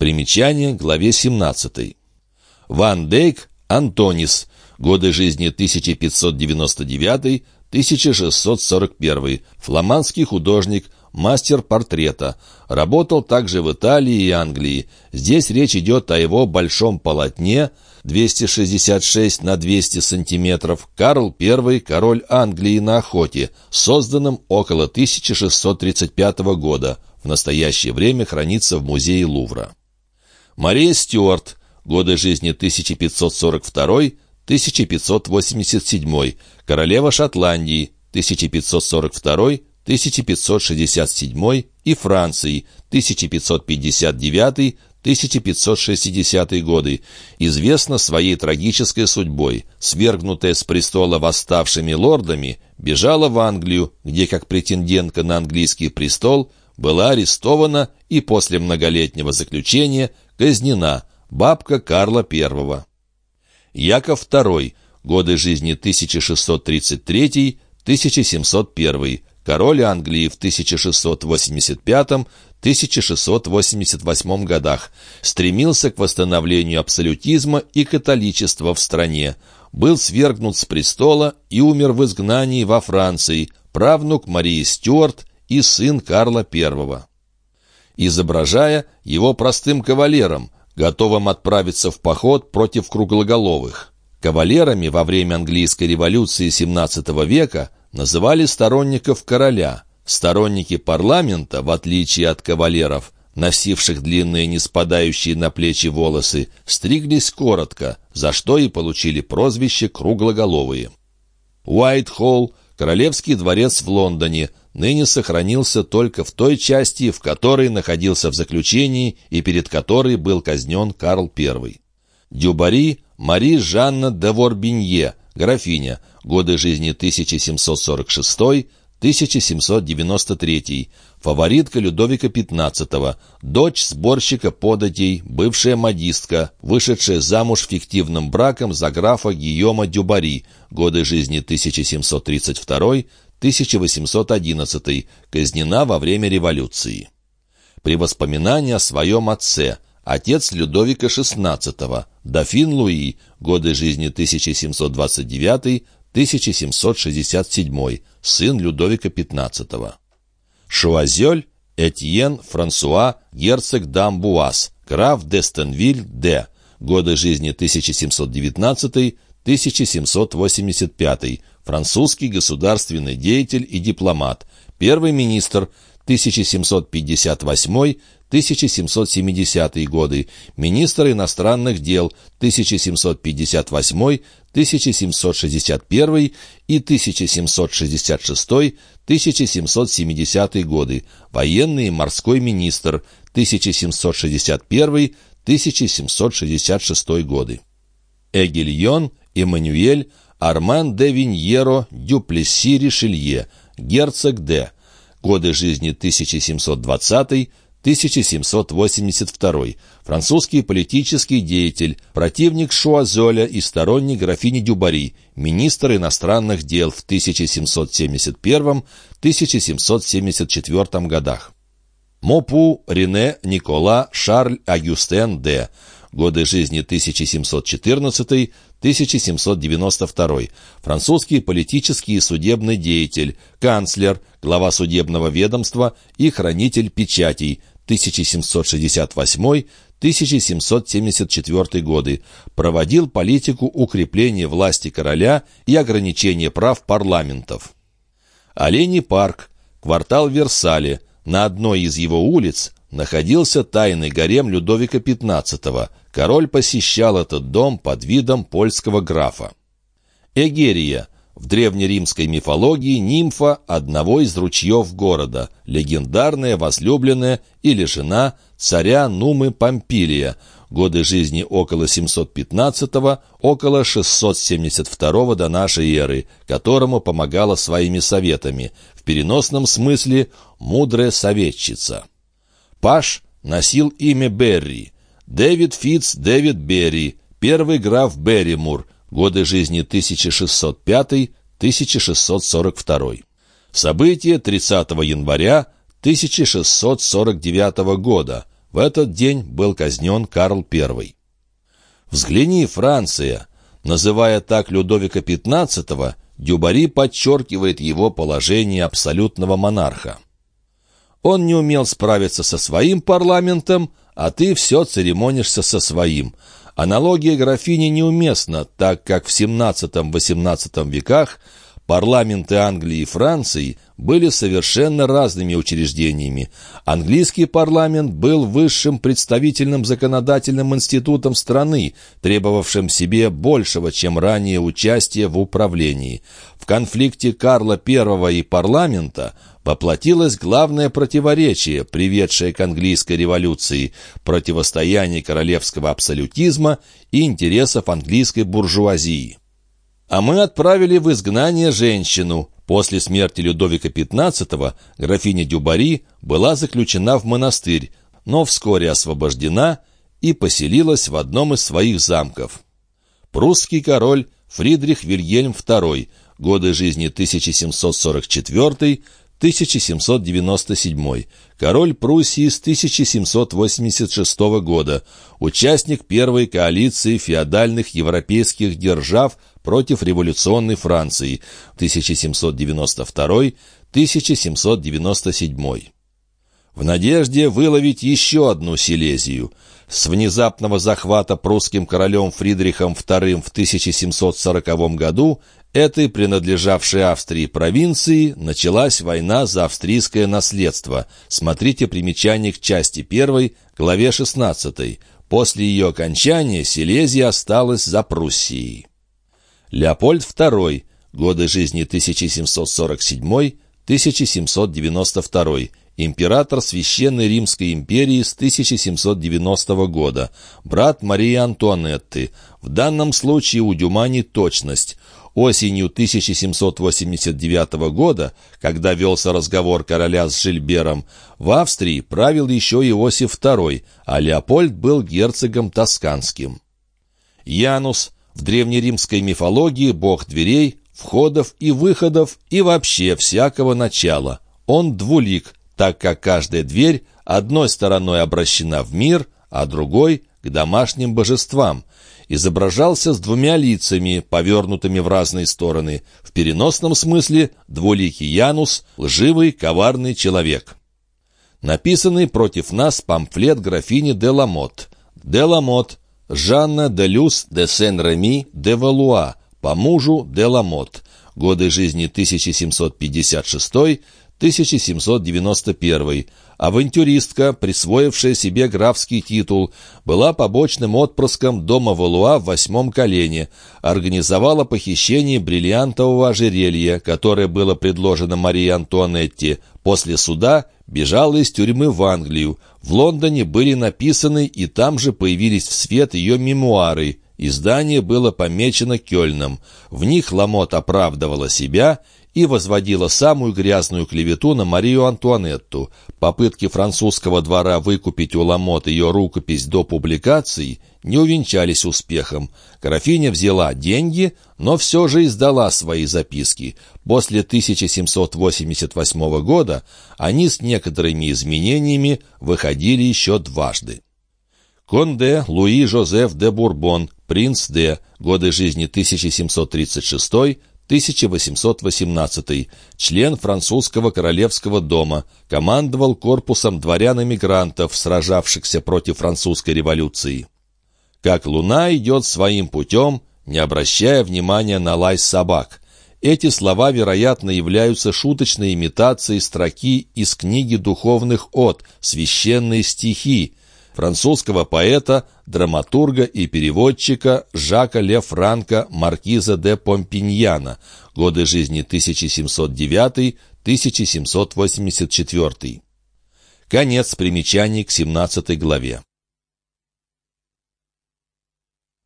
Примечание главе 17. Ван Дейк Антонис. Годы жизни 1599-1641. Фламандский художник, мастер портрета. Работал также в Италии и Англии. Здесь речь идет о его большом полотне 266 на 200 сантиметров «Карл I, король Англии на охоте», созданном около 1635 года. В настоящее время хранится в музее Лувра. Мария Стюарт. Годы жизни 1542-1587. Королева Шотландии. 1542-1567 и Франции 1559-1560 годы, известна своей трагической судьбой. Свергнутая с престола восставшими лордами, бежала в Англию, где, как претендентка на английский престол, была арестована и после многолетнего заключения казнена, бабка Карла I. Яков II, годы жизни 1633-1701, король Англии в 1685-1688 годах, стремился к восстановлению абсолютизма и католичества в стране, был свергнут с престола и умер в изгнании во Франции, правнук Марии Стюарт и сын Карла I. Изображая его простым кавалером, готовым отправиться в поход против круглоголовых. Кавалерами во время английской революции XVII века называли сторонников короля. Сторонники парламента, в отличие от кавалеров, носивших длинные не спадающие на плечи волосы, стриглись коротко, за что и получили прозвище «круглоголовые». Уайт-Холл – королевский дворец в Лондоне, ныне сохранился только в той части, в которой находился в заключении и перед которой был казнен Карл I. Дюбари Мари Жанна де Ворбинье, графиня, годы жизни 1746-1793, фаворитка Людовика XV, дочь сборщика податей, бывшая модистка, вышедшая замуж фиктивным браком за графа Гийома Дюбари, годы жизни 1732 1811, казнена во время революции. При воспоминании о своем отце, отец Людовика XVI, дофин Луи, годы жизни 1729-1767, сын Людовика XV. Шуазель Этьен Франсуа, герцог Дамбуаз, граф Дестенвиль Д. Годы жизни 1719-1785, французский государственный деятель и дипломат, первый министр 1758-1770 годы, министр иностранных дел 1758-1761 и 1766-1770 годы, военный и морской министр 1761-1766 годы. Эгильон Эммануэль Арман де Виньеро Дюплесси Ришелье, герцог Д. Годы жизни 1720-1782. Французский политический деятель, противник Шуазоля и сторонник графини Дюбари, министр иностранных дел в 1771-1774 годах. Мопу Рене Никола Шарль Агюстен Д годы жизни 1714-1792, французский политический и судебный деятель, канцлер, глава судебного ведомства и хранитель печатей 1768-1774 годы, проводил политику укрепления власти короля и ограничения прав парламентов. Оленей парк, квартал Версале, на одной из его улиц находился тайный гарем Людовика XV. Король посещал этот дом под видом польского графа. Эгерия. В древнеримской мифологии нимфа одного из ручьев города, легендарная возлюбленная или жена царя Нумы Помпилия, годы жизни около 715 около 672 до нашей эры, которому помогала своими советами, в переносном смысле «мудрая советчица». Паш носил имя Берри. Дэвид Фитц Дэвид Берри, первый граф Берримур, годы жизни 1645-1642. События 30 января 1649 года. В этот день был казнен Карл I. «Взгляни, Франция!» Называя так Людовика XV, Дюбари подчеркивает его положение абсолютного монарха. Он не умел справиться со своим парламентом, а ты все церемонишься со своим. Аналогия графини неуместна, так как в XVII-XVIII веках Парламенты Англии и Франции были совершенно разными учреждениями. Английский парламент был высшим представительным законодательным институтом страны, требовавшим себе большего, чем ранее участия в управлении. В конфликте Карла I и парламента воплотилось главное противоречие, приведшее к английской революции – противостояние королевского абсолютизма и интересов английской буржуазии. А мы отправили в изгнание женщину. После смерти Людовика XV графиня Дюбари была заключена в монастырь, но вскоре освобождена и поселилась в одном из своих замков. Прусский король Фридрих Вильгельм II, годы жизни 1744 1797, король Пруссии с 1786 года, участник первой коалиции феодальных европейских держав против революционной Франции 1792-1797. В надежде выловить еще одну Силезию. С внезапного захвата прусским королем Фридрихом II в 1740 году этой принадлежавшей Австрии провинции началась война за австрийское наследство. Смотрите примечание к части 1, главе 16. После ее окончания Силезия осталась за Пруссией. Леопольд II, годы жизни 1747-1792, император Священной Римской империи с 1790 года, брат Марии Антуанетты. В данном случае у Дюма не точность. Осенью 1789 года, когда велся разговор короля с Жильбером, в Австрии правил еще Иосиф II, а Леопольд был герцогом тосканским. Янус – в древнеримской мифологии бог дверей, входов и выходов и вообще всякого начала. Он двулик, так как каждая дверь одной стороной обращена в мир, а другой — к домашним божествам. Изображался с двумя лицами, повернутыми в разные стороны. В переносном смысле двуликий Янус — лживый, коварный человек. Написанный против нас памфлет графини Деламот. Деламот Жанна де Люс де Сен-Реми де Валуа, по мужу де Ламот, годы жизни 1756-1791, авантюристка, присвоившая себе графский титул, была побочным отпрыском дома Валуа в восьмом колене, организовала похищение бриллиантового ожерелья, которое было предложено Марии Антуанетте, после суда бежала из тюрьмы в Англию. В Лондоне были написаны и там же появились в свет ее мемуары. Издание было помечено Кёльном. В них Ламот оправдывала себя и возводила самую грязную клевету на Марию Антуанетту. Попытки французского двора выкупить у Ламот ее рукопись до публикации не увенчались успехом. Графиня взяла деньги, но все же издала свои записки. После 1788 года они с некоторыми изменениями выходили еще дважды. Конде Луи Жозеф де Бурбон, принц де, годы жизни 1736 1818, член французского королевского дома, командовал корпусом дворян-эмигрантов, сражавшихся против французской революции. Как луна идет своим путем, не обращая внимания на лай собак. Эти слова, вероятно, являются шуточной имитацией строки из книги духовных от «Священные стихи», французского поэта, драматурга и переводчика Жака Ле Франко Маркиза де Помпиньяна, годы жизни 1709-1784. Конец примечаний к 17 главе.